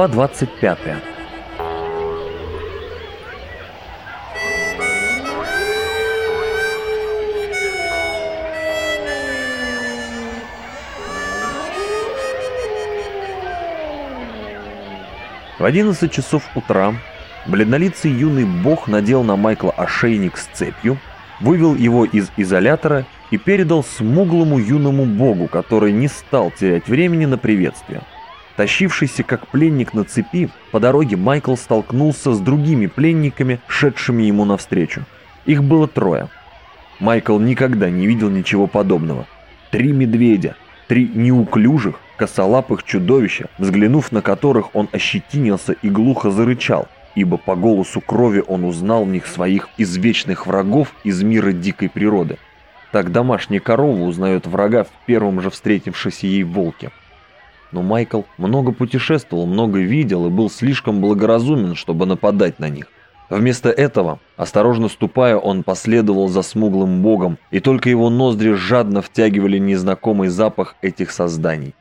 Глава 25. В 11 часов утра бледнолицый юный бог надел на Майкла ошейник с цепью, вывел его из изолятора и передал смуглому юному богу, который не стал терять времени на приветствие. Тащившийся как пленник на цепи, по дороге Майкл столкнулся с другими пленниками, шедшими ему навстречу. Их было трое. Майкл никогда не видел ничего подобного. Три медведя, три неуклюжих, косолапых чудовища, взглянув на которых он ощетинился и глухо зарычал, ибо по голосу крови он узнал в них своих извечных врагов из мира дикой природы. Так домашняя корова узнает врага в первом же встретившейся ей волке. Но Майкл много путешествовал, много видел и был слишком благоразумен, чтобы нападать на них. Вместо этого, осторожно ступая, он последовал за смуглым богом, и только его ноздри жадно втягивали незнакомый запах этих созданий.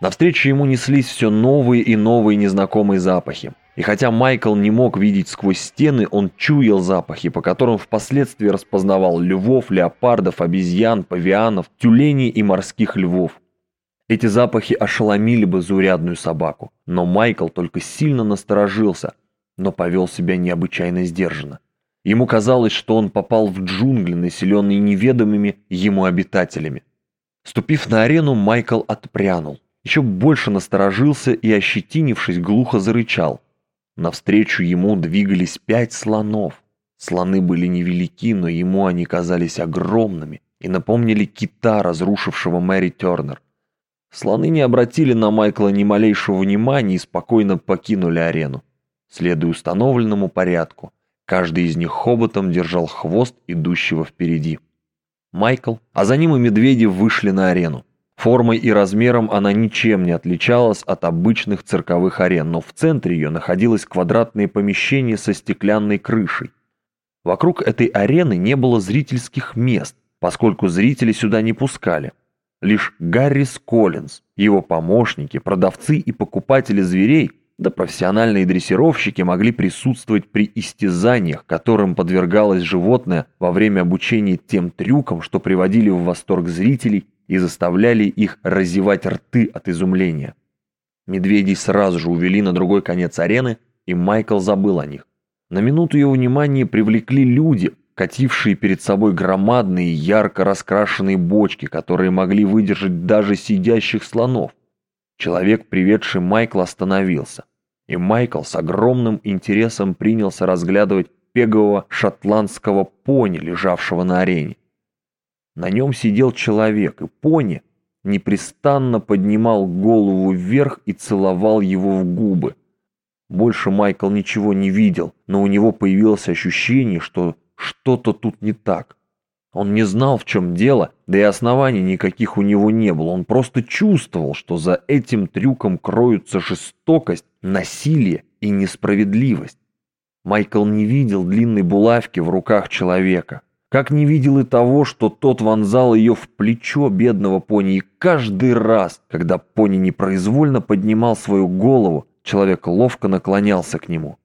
Навстречу ему неслись все новые и новые незнакомые запахи. И хотя Майкл не мог видеть сквозь стены, он чуял запахи, по которым впоследствии распознавал львов, леопардов, обезьян, павианов, тюленей и морских львов. Эти запахи ошеломили бы заурядную собаку, но Майкл только сильно насторожился, но повел себя необычайно сдержанно. Ему казалось, что он попал в джунгли, населенные неведомыми ему обитателями. Ступив на арену, Майкл отпрянул еще больше насторожился и, ощетинившись, глухо зарычал. Навстречу ему двигались пять слонов. Слоны были невелики, но ему они казались огромными и напомнили кита, разрушившего Мэри Тернер. Слоны не обратили на Майкла ни малейшего внимания и спокойно покинули арену. Следуя установленному порядку, каждый из них хоботом держал хвост идущего впереди. Майкл, а за ним и медведи вышли на арену. Формой и размером она ничем не отличалась от обычных цирковых арен, но в центре ее находилось квадратное помещение со стеклянной крышей. Вокруг этой арены не было зрительских мест, поскольку зрители сюда не пускали. Лишь Гаррис Коллинз, его помощники, продавцы и покупатели зверей, да профессиональные дрессировщики могли присутствовать при истязаниях, которым подвергалось животное во время обучения тем трюкам, что приводили в восторг зрителей и заставляли их разевать рты от изумления. Медведей сразу же увели на другой конец арены, и Майкл забыл о них. На минуту его внимание привлекли люди, катившие перед собой громадные ярко раскрашенные бочки, которые могли выдержать даже сидящих слонов. Человек, приведший Майкла, остановился, и Майкл с огромным интересом принялся разглядывать пегового шотландского пони, лежавшего на арене. На нем сидел человек, и пони непрестанно поднимал голову вверх и целовал его в губы. Больше Майкл ничего не видел, но у него появилось ощущение, что что-то тут не так. Он не знал, в чем дело, да и оснований никаких у него не было. Он просто чувствовал, что за этим трюком кроются жестокость, насилие и несправедливость. Майкл не видел длинной булавки в руках человека. Как не видел и того, что тот вонзал ее в плечо бедного пони, и каждый раз, когда пони непроизвольно поднимал свою голову, человек ловко наклонялся к нему.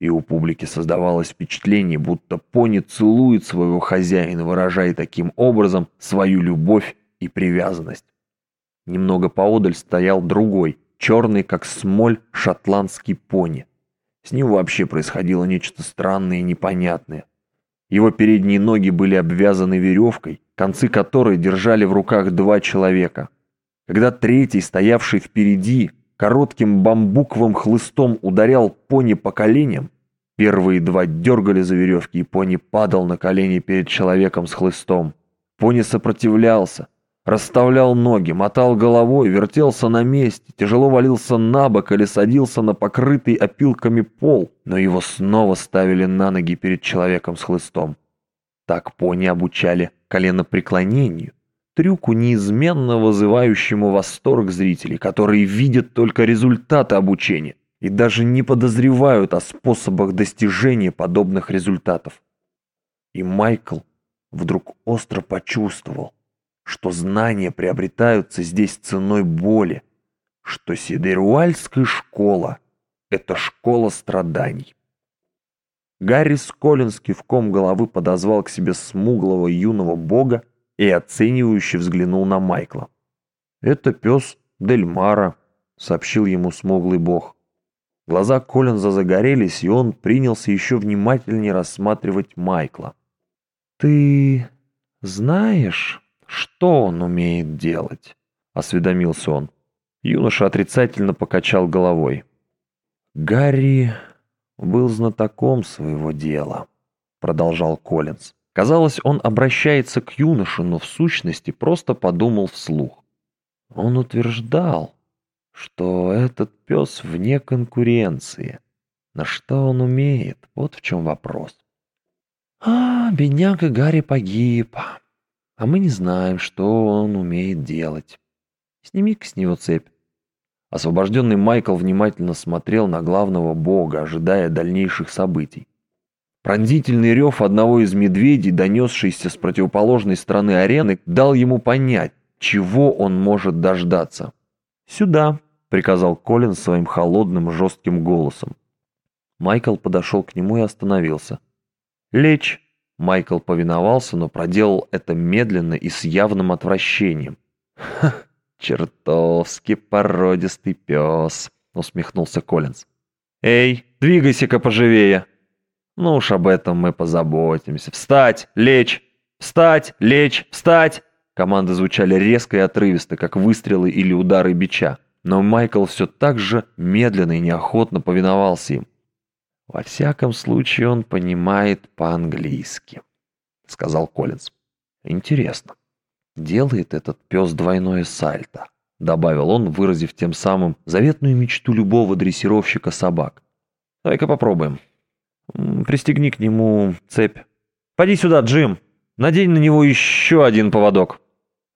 И у публики создавалось впечатление, будто пони целует своего хозяина, выражая таким образом свою любовь и привязанность. Немного поодаль стоял другой, черный как смоль шотландский пони. С ним вообще происходило нечто странное и непонятное. Его передние ноги были обвязаны веревкой, концы которой держали в руках два человека. Когда третий, стоявший впереди, коротким бамбуковым хлыстом ударял пони по коленям, первые два дергали за веревки, и пони падал на колени перед человеком с хлыстом. Пони сопротивлялся, Расставлял ноги, мотал головой, вертелся на месте, тяжело валился на бок или садился на покрытый опилками пол, но его снова ставили на ноги перед человеком с хлыстом. Так пони обучали коленопреклонению, трюку, неизменно вызывающему восторг зрителей, которые видят только результаты обучения и даже не подозревают о способах достижения подобных результатов. И Майкл вдруг остро почувствовал, что знания приобретаются здесь ценой боли, что Сидеруальская школа – это школа страданий. Гарри Сколлинс кивком головы подозвал к себе смуглого юного бога и оценивающе взглянул на Майкла. «Это пес Дельмара», — сообщил ему смуглый бог. Глаза Коллинза загорелись, и он принялся еще внимательнее рассматривать Майкла. «Ты знаешь, что он умеет делать?» — осведомился он. Юноша отрицательно покачал головой. «Гарри был знатоком своего дела», — продолжал Коллинз. Казалось, он обращается к юноше, но в сущности просто подумал вслух. Он утверждал, что этот пес вне конкуренции. На что он умеет? Вот в чем вопрос. А, бедняга Гарри погиб. А мы не знаем, что он умеет делать. Сними-ка с него цепь. Освобожденный Майкл внимательно смотрел на главного бога, ожидая дальнейших событий. Пронзительный рев одного из медведей, донесшийся с противоположной стороны арены, дал ему понять, чего он может дождаться. «Сюда», — приказал Колин своим холодным жестким голосом. Майкл подошел к нему и остановился. «Лечь!» Майкл повиновался, но проделал это медленно и с явным отвращением. «Ха, «Чертовски породистый пес», — усмехнулся Коллинз. «Эй, двигайся-ка поживее!» «Ну уж об этом мы позаботимся. Встать! Лечь! Встать! Лечь! Встать!» Команды звучали резко и отрывисто, как выстрелы или удары бича. Но Майкл все так же медленно и неохотно повиновался им. «Во всяком случае, он понимает по-английски», — сказал Коллинз. «Интересно, делает этот пес двойное сальто», — добавил он, выразив тем самым заветную мечту любого дрессировщика собак. «Давай-ка попробуем. Пристегни к нему цепь. Поди сюда, Джим. Надень на него еще один поводок».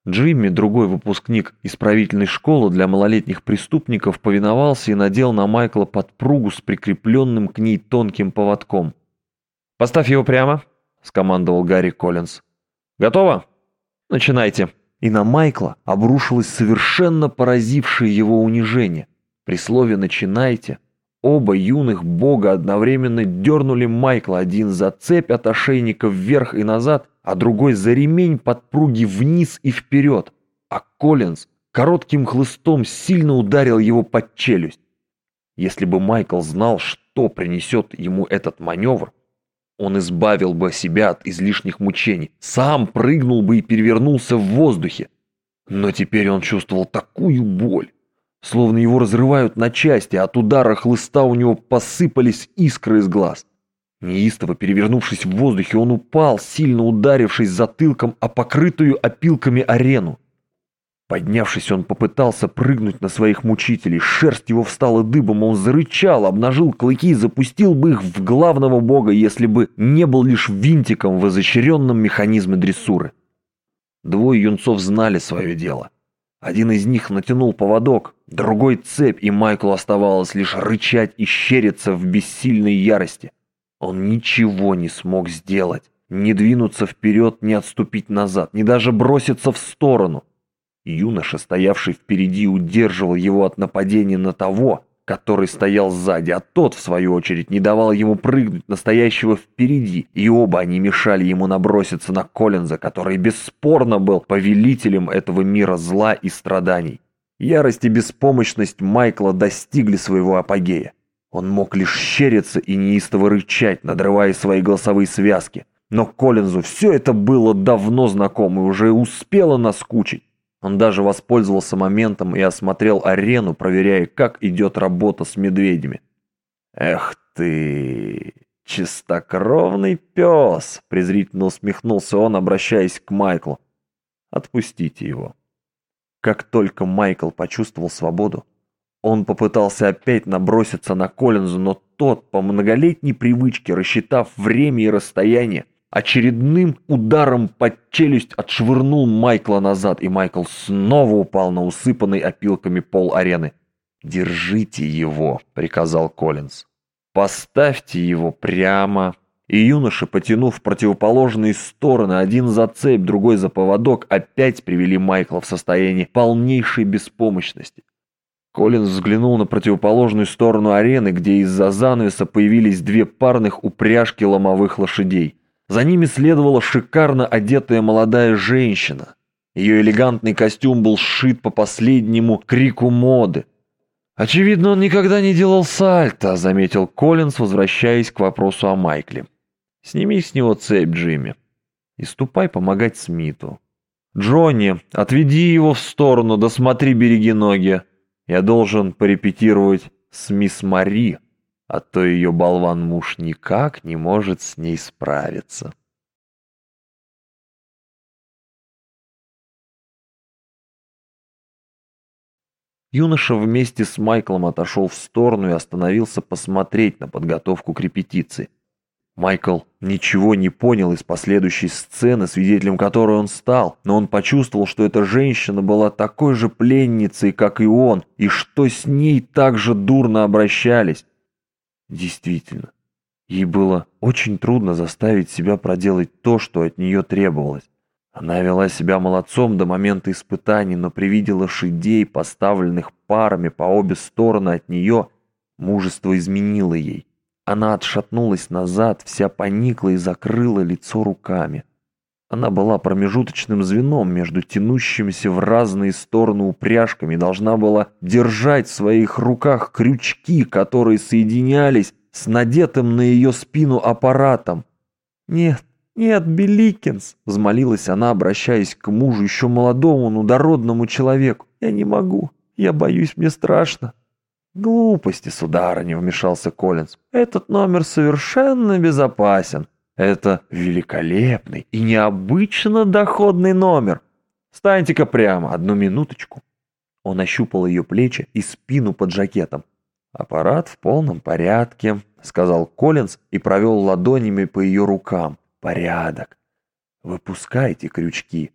Джимми, другой выпускник исправительной школы для малолетних преступников, повиновался и надел на Майкла подпругу с прикрепленным к ней тонким поводком. «Поставь его прямо», — скомандовал Гарри Коллинз. «Готово?» Начинайте». И на Майкла обрушилось совершенно поразившее его унижение. При слове «начинайте» оба юных бога одновременно дернули Майкла один за цепь от ошейника вверх и назад, а другой за ремень подпруги вниз и вперед. А Коллинз коротким хлыстом сильно ударил его под челюсть. Если бы Майкл знал, что принесет ему этот маневр, он избавил бы себя от излишних мучений, сам прыгнул бы и перевернулся в воздухе. Но теперь он чувствовал такую боль, словно его разрывают на части, от удара хлыста у него посыпались искры из глаз. Неистово перевернувшись в воздухе, он упал, сильно ударившись затылком о покрытую опилками арену. Поднявшись, он попытался прыгнуть на своих мучителей. Шерсть его встала дыбом, он зарычал, обнажил клыки и запустил бы их в главного бога, если бы не был лишь винтиком в изощренном механизме дрессуры. Двое юнцов знали свое дело. Один из них натянул поводок, другой цепь, и Майклу оставалось лишь рычать и щериться в бессильной ярости. Он ничего не смог сделать, не двинуться вперед, не отступить назад, не даже броситься в сторону. Юноша, стоявший впереди, удерживал его от нападения на того, который стоял сзади, а тот, в свою очередь, не давал ему прыгнуть настоящего впереди, и оба они мешали ему наброситься на Коллинза, который бесспорно был повелителем этого мира зла и страданий. Ярость и беспомощность Майкла достигли своего апогея. Он мог лишь щериться и неистово рычать, надрывая свои голосовые связки. Но Коллинзу все это было давно знакомо и уже успело наскучить. Он даже воспользовался моментом и осмотрел арену, проверяя, как идет работа с медведями. «Эх ты, чистокровный пес!» – презрительно усмехнулся он, обращаясь к Майклу. «Отпустите его». Как только Майкл почувствовал свободу, он попытался опять наброситься на Коллинзу, но тот, по многолетней привычке, рассчитав время и расстояние, очередным ударом под челюсть отшвырнул Майкла назад, и Майкл снова упал на усыпанный опилками пол арены. «Держите его», — приказал Коллинз. «Поставьте его прямо». И юноши, потянув в противоположные стороны, один за цепь, другой за поводок, опять привели Майкла в состояние полнейшей беспомощности. Коллинз взглянул на противоположную сторону арены, где из-за занавеса появились две парных упряжки ломовых лошадей. За ними следовала шикарно одетая молодая женщина. Ее элегантный костюм был сшит по последнему крику моды. «Очевидно, он никогда не делал сальто», — заметил Коллинз, возвращаясь к вопросу о Майкле. «Сними с него цепь, Джимми, и ступай помогать Смиту. Джонни, отведи его в сторону, да береги ноги». Я должен порепетировать с мисс Мари, а то ее болван-муж никак не может с ней справиться. Юноша вместе с Майклом отошел в сторону и остановился посмотреть на подготовку к репетиции. Майкл ничего не понял из последующей сцены, свидетелем которой он стал, но он почувствовал, что эта женщина была такой же пленницей, как и он, и что с ней так же дурно обращались. Действительно, ей было очень трудно заставить себя проделать то, что от нее требовалось. Она вела себя молодцом до момента испытаний, но при виде лошадей, поставленных парами по обе стороны от нее, мужество изменило ей. Она отшатнулась назад, вся поникла и закрыла лицо руками. Она была промежуточным звеном между тянущимися в разные стороны упряжками, должна была держать в своих руках крючки, которые соединялись с надетым на ее спину аппаратом. «Нет, нет, Беликинс!» — взмолилась она, обращаясь к мужу, еще молодому, но дородному человеку. «Я не могу, я боюсь, мне страшно». «Глупости, сударыня», — вмешался Коллинз. «Этот номер совершенно безопасен. Это великолепный и необычно доходный номер. Станьте-ка прямо, одну минуточку». Он ощупал ее плечи и спину под жакетом. «Аппарат в полном порядке», — сказал Коллинз и провел ладонями по ее рукам. «Порядок. Выпускайте крючки.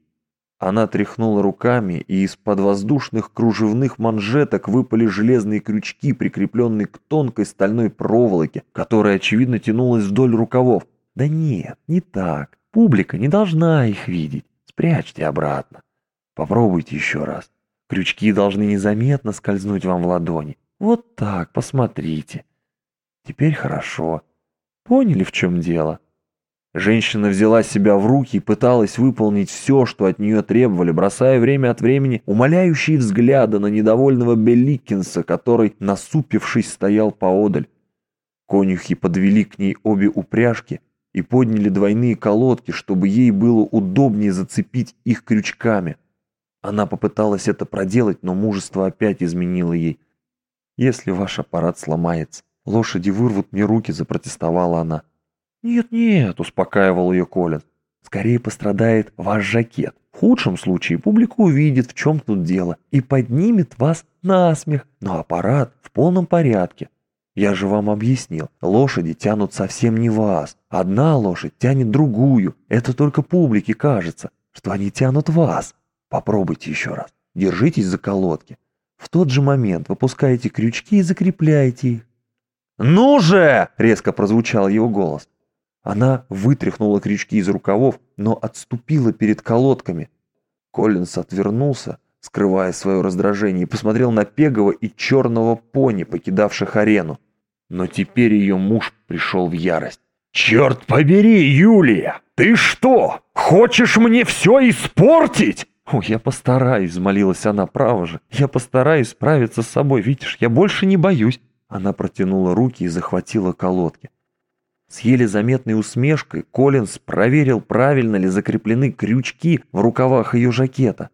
Она тряхнула руками, и из-под воздушных кружевных манжеток выпали железные крючки, прикрепленные к тонкой стальной проволоке, которая, очевидно, тянулась вдоль рукавов. Да нет, не так. Публика не должна их видеть. Спрячьте обратно. Попробуйте еще раз. Крючки должны незаметно скользнуть вам в ладони. Вот так, посмотрите. Теперь хорошо. Поняли, в чем дело? Женщина взяла себя в руки и пыталась выполнить все, что от нее требовали, бросая время от времени умоляющие взгляды на недовольного Белликинса, который, насупившись, стоял поодаль. Конюхи подвели к ней обе упряжки и подняли двойные колодки, чтобы ей было удобнее зацепить их крючками. Она попыталась это проделать, но мужество опять изменило ей. «Если ваш аппарат сломается, лошади вырвут мне руки», — запротестовала она. «Нет-нет», — успокаивал ее Колин. «Скорее пострадает ваш жакет. В худшем случае публика увидит, в чем тут дело, и поднимет вас на смех. Но аппарат в полном порядке. Я же вам объяснил, лошади тянут совсем не вас. Одна лошадь тянет другую. Это только публике кажется, что они тянут вас. Попробуйте еще раз. Держитесь за колодки. В тот же момент выпускаете крючки и закрепляйте их. «Ну же!» — резко прозвучал его голос. Она вытряхнула крючки из рукавов, но отступила перед колодками. Коллинс отвернулся, скрывая свое раздражение, и посмотрел на Пегова и черного пони, покидавших арену. Но теперь ее муж пришел в ярость. «Черт побери, Юлия! Ты что, хочешь мне все испортить?» «О, я постараюсь», — взмолилась она, право же. «Я постараюсь справиться с собой, видишь, я больше не боюсь». Она протянула руки и захватила колодки. С еле заметной усмешкой Коллинз проверил, правильно ли закреплены крючки в рукавах ее жакета.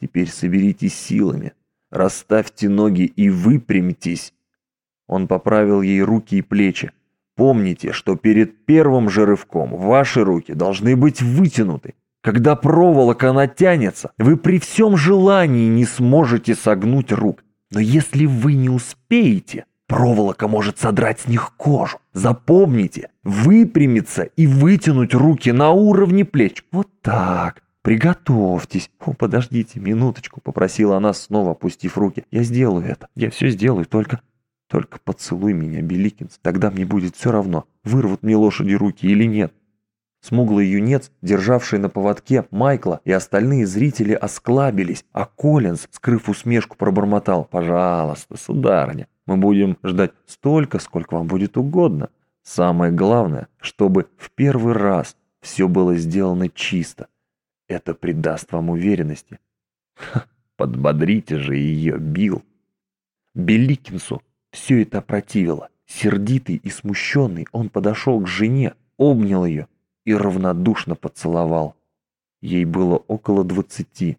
«Теперь соберитесь силами, расставьте ноги и выпрямитесь». Он поправил ей руки и плечи. «Помните, что перед первым же рывком ваши руки должны быть вытянуты. Когда проволока натянется, вы при всем желании не сможете согнуть рук. Но если вы не успеете, Проволока может содрать с них кожу. Запомните, выпрямиться и вытянуть руки на уровне плеч. Вот так. Приготовьтесь. О, подождите минуточку, попросила она, снова опустив руки. Я сделаю это. Я все сделаю, только... Только поцелуй меня, Беликинс. Тогда мне будет все равно, вырвут мне лошади руки или нет. Смуглый юнец, державший на поводке Майкла, и остальные зрители осклабились, а Коллинз, скрыв усмешку, пробормотал «Пожалуйста, сударыня, мы будем ждать столько, сколько вам будет угодно. Самое главное, чтобы в первый раз все было сделано чисто. Это придаст вам уверенности». Ха, подбодрите же ее, Билл. Беликинсу все это противило. Сердитый и смущенный, он подошел к жене, обнял ее и равнодушно поцеловал. Ей было около двадцати.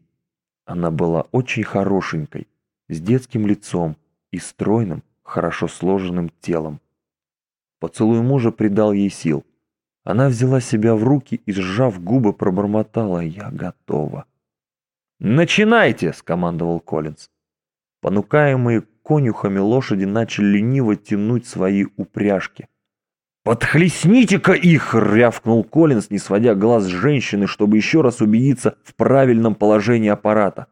Она была очень хорошенькой, с детским лицом и стройным, хорошо сложенным телом. Поцелуй мужа придал ей сил. Она взяла себя в руки и, сжав губы, пробормотала «Я готова». «Начинайте!» — скомандовал Коллинз. Понукаемые конюхами лошади начали лениво тянуть свои упряжки. «Подхлестните-ка их!» — рявкнул Коллинз, не сводя глаз с женщины, чтобы еще раз убедиться в правильном положении аппарата.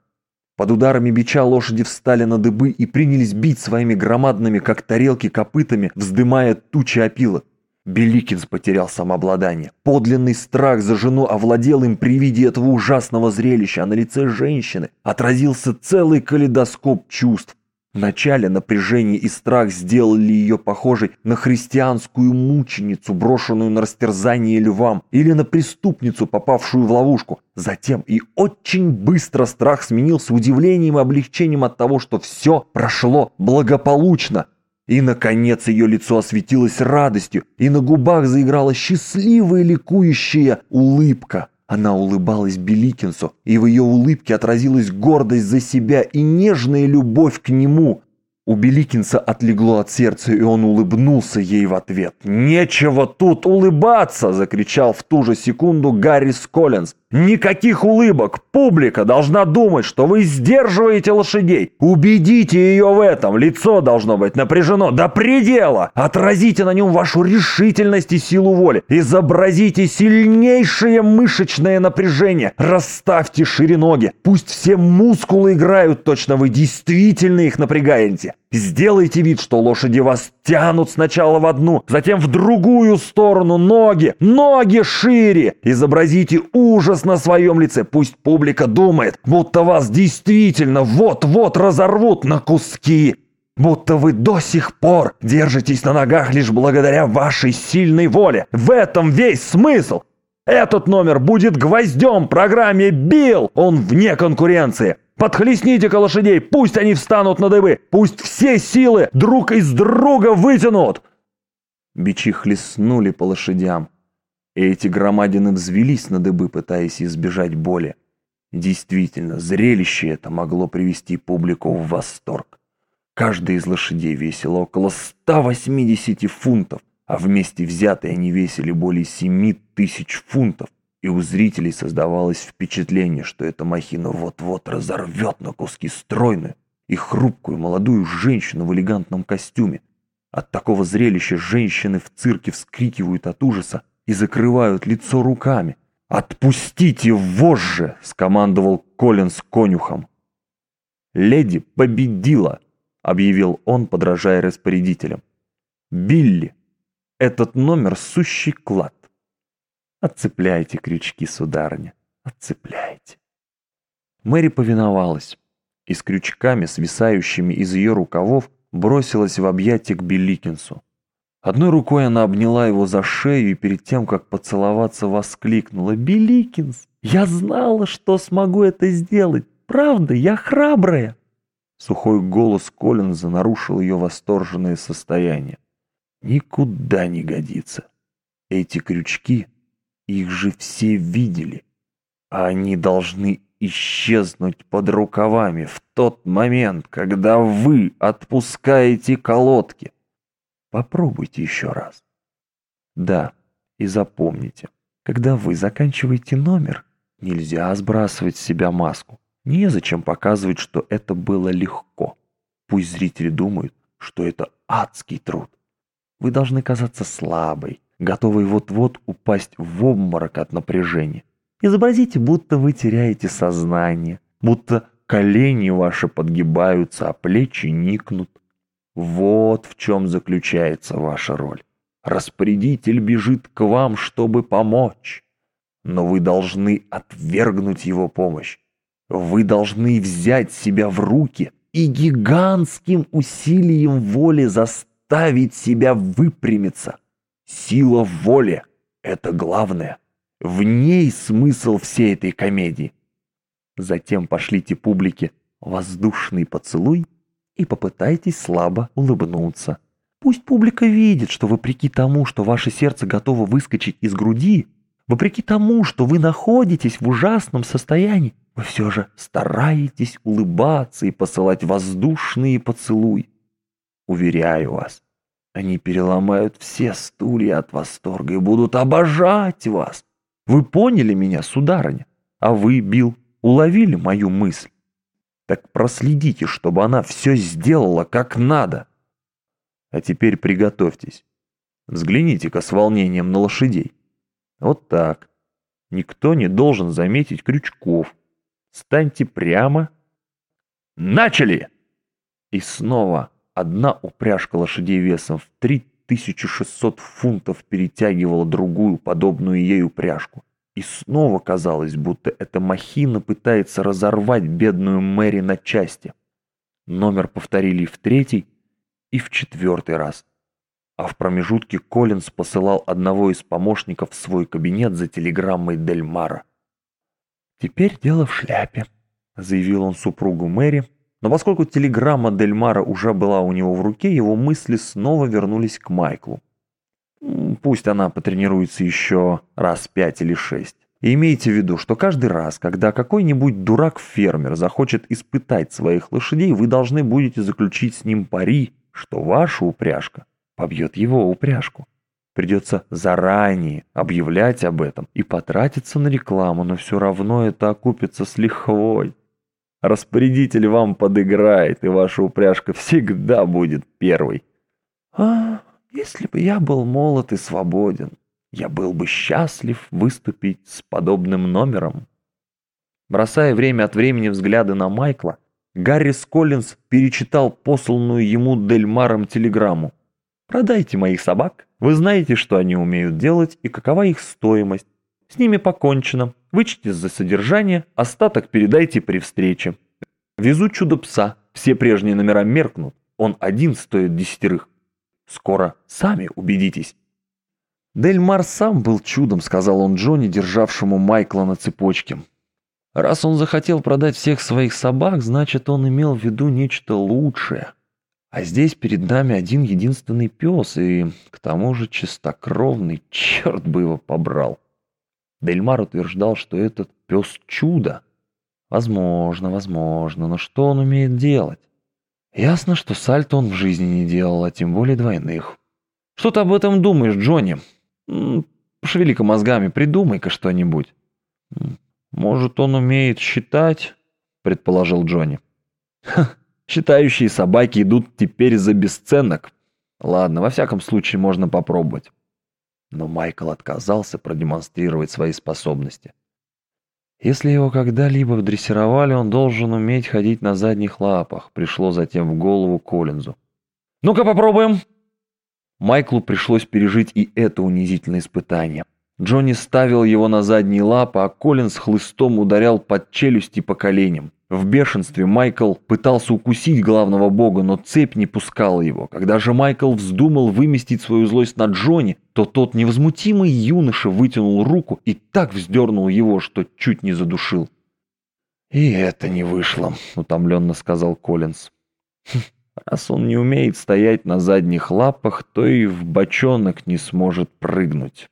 Под ударами бича лошади встали на дыбы и принялись бить своими громадными, как тарелки, копытами, вздымая тучи опилок. Беликинс потерял самообладание. Подлинный страх за жену овладел им при виде этого ужасного зрелища, а на лице женщины отразился целый калейдоскоп чувств. Вначале напряжение и страх сделали ее похожей на христианскую мученицу, брошенную на растерзание львам, или на преступницу, попавшую в ловушку. Затем и очень быстро страх сменился удивлением и облегчением от того, что все прошло благополучно. И, наконец, ее лицо осветилось радостью, и на губах заиграла счастливая ликующая улыбка. Она улыбалась Беликинсу, и в ее улыбке отразилась гордость за себя и нежная любовь к нему. У Беликинса отлегло от сердца, и он улыбнулся ей в ответ. «Нечего тут улыбаться!» – закричал в ту же секунду Гарри Сколлинс. Никаких улыбок. Публика должна думать, что вы сдерживаете лошадей. Убедите ее в этом. Лицо должно быть напряжено до предела. Отразите на нем вашу решительность и силу воли. Изобразите сильнейшее мышечное напряжение. Расставьте шире ноги. Пусть все мускулы играют, точно вы действительно их напрягаете. Сделайте вид, что лошади вас тянут сначала в одну, затем в другую сторону ноги. Ноги шире. Изобразите ужас на своем лице. Пусть публика думает, будто вас действительно вот-вот разорвут на куски. Будто вы до сих пор держитесь на ногах лишь благодаря вашей сильной воле. В этом весь смысл. Этот номер будет гвоздем программе «Билл». Он вне конкуренции. Подхлестните-ка лошадей, пусть они встанут на дыбы, пусть все силы друг из друга вытянут!» Бичи хлестнули по лошадям, и эти громадины взвелись на дыбы, пытаясь избежать боли. Действительно, зрелище это могло привести публику в восторг. Каждая из лошадей весила около 180 фунтов, а вместе взятые они весили более 7 тысяч фунтов и у зрителей создавалось впечатление, что эта махина вот-вот разорвет на куски стройную и хрупкую молодую женщину в элегантном костюме. От такого зрелища женщины в цирке вскрикивают от ужаса и закрывают лицо руками. «Отпустите вожжи!» — скомандовал Коллинз конюхом. «Леди победила!» — объявил он, подражая распорядителям. «Билли, этот номер сущий клад. Отцепляйте крючки, сударыня, отцепляйте. Мэри повиновалась и с крючками, свисающими из ее рукавов, бросилась в объятия к Беликинсу. Одной рукой она обняла его за шею и перед тем, как поцеловаться, воскликнула «Беликинс, я знала, что смогу это сделать! Правда, я храбрая!» Сухой голос Коллинза нарушил ее восторженное состояние. «Никуда не годится. Эти крючки их же все видели. А они должны исчезнуть под рукавами в тот момент, когда вы отпускаете колодки. Попробуйте еще раз. Да, и запомните, когда вы заканчиваете номер, нельзя сбрасывать с себя маску. Незачем показывать, что это было легко. Пусть зрители думают, что это адский труд. Вы должны казаться слабой, готовый вот-вот упасть в обморок от напряжения. Изобразите, будто вы теряете сознание, будто колени ваши подгибаются, а плечи никнут. Вот в чем заключается ваша роль. Распорядитель бежит к вам, чтобы помочь. но вы должны отвергнуть его помощь. Вы должны взять себя в руки и гигантским усилием воли заставить себя выпрямиться. Сила воли — это главное. В ней смысл всей этой комедии. Затем пошлите публике воздушный поцелуй и попытайтесь слабо улыбнуться. Пусть публика видит, что вопреки тому, что ваше сердце готово выскочить из груди, вопреки тому, что вы находитесь в ужасном состоянии, вы все же стараетесь улыбаться и посылать воздушные поцелуи. Уверяю вас, они переломают все стулья от восторга и будут обожать вас. Вы поняли меня, сударыня? А вы, Билл, уловили мою мысль? Так проследите, чтобы она все сделала как надо. А теперь приготовьтесь. Взгляните-ка с волнением на лошадей. Вот так. Никто не должен заметить крючков. Станьте прямо. Начали! И снова одна упряжка лошадей весом в 3600 фунтов перетягивала другую, подобную ей упряжку. И снова казалось, будто эта махина пытается разорвать бедную Мэри на части. Номер повторили в третий и в четвертый раз. А в промежутке Коллинз посылал одного из помощников в свой кабинет за телеграммой Дельмара. «Теперь дело в шляпе», — заявил он супругу Мэри, но поскольку телеграмма Дельмара уже была у него в руке, его мысли снова вернулись к Майклу. Пусть она потренируется еще раз пять или шесть. И имейте в виду, что каждый раз, когда какой-нибудь дурак-фермер захочет испытать своих лошадей, вы должны будете заключить с ним пари, что ваша упряжка побьет его упряжку. Придется заранее объявлять об этом и потратиться на рекламу, но все равно это окупится с лихвой. Распорядитель вам подыграет, и ваша упряжка всегда будет первой. А, если бы я был молод и свободен, я был бы счастлив выступить с подобным номером. Бросая время от времени взгляды на Майкла, Гаррис Коллинз перечитал посланную ему Дельмаром телеграмму. «Продайте моих собак. Вы знаете, что они умеют делать и какова их стоимость. С ними покончено. Вычтите за содержание, остаток передайте при встрече. Везу чудо-пса. Все прежние номера меркнут. Он один стоит десятерых. Скоро сами убедитесь. Дельмар сам был чудом, сказал он Джонни, державшему Майкла на цепочке. Раз он захотел продать всех своих собак, значит, он имел в виду нечто лучшее. А здесь перед нами один единственный пес, и к тому же чистокровный, черт бы его побрал. Дельмар утверждал, что этот пес чудо. Возможно, возможно, но что он умеет делать? Ясно, что сальто он в жизни не делал, а тем более двойных. Что ты об этом думаешь, Джонни? Пошевели-ка мозгами, придумай-ка что-нибудь. Может, он умеет считать? Предположил Джонни. Ха, считающие собаки идут теперь за бесценок. Ладно, во всяком случае можно попробовать. Но Майкл отказался продемонстрировать свои способности. Если его когда-либо дрессировали, он должен уметь ходить на задних лапах, пришло затем в голову Коллинзу. «Ну-ка попробуем!» Майклу пришлось пережить и это унизительное испытание. Джонни ставил его на задние лапы, а Коллинз хлыстом ударял под челюсти по коленям. В бешенстве Майкл пытался укусить главного бога, но цепь не пускала его. Когда же Майкл вздумал выместить свою злость на Джонни, то тот невозмутимый юноша вытянул руку и так вздернул его, что чуть не задушил. «И это не вышло», — утомленно сказал Коллинз. «Хм, «Раз он не умеет стоять на задних лапах, то и в бочонок не сможет прыгнуть».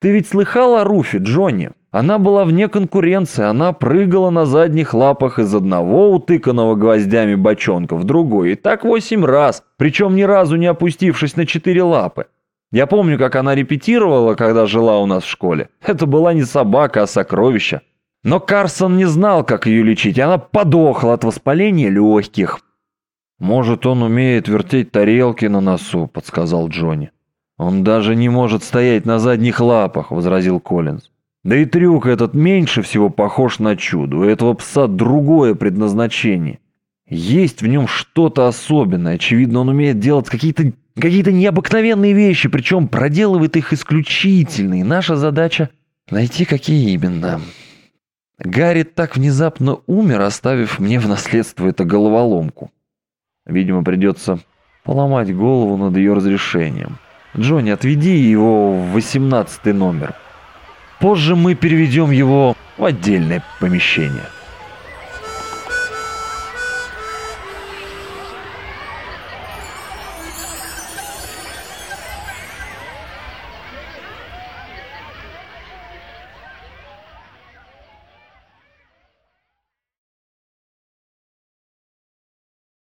«Ты ведь слыхал о Руфе, Джонни?» Она была вне конкуренции, она прыгала на задних лапах из одного утыканного гвоздями бочонка в другой, и так восемь раз, причем ни разу не опустившись на четыре лапы. Я помню, как она репетировала, когда жила у нас в школе. Это была не собака, а сокровище. Но Карсон не знал, как ее лечить, и она подохла от воспаления легких. «Может, он умеет вертеть тарелки на носу», — подсказал Джонни. «Он даже не может стоять на задних лапах», — возразил Коллинз. Да и трюк этот меньше всего похож на чудо. У этого пса другое предназначение. Есть в нем что-то особенное. Очевидно, он умеет делать какие-то какие-то необыкновенные вещи, причем проделывает их исключительные. Наша задача Найти какие именно? Гарри так внезапно умер, оставив мне в наследство эту головоломку. Видимо, придется поломать голову над ее разрешением. Джонни, отведи его в 18 номер. Позже мы переведем его в отдельное помещение.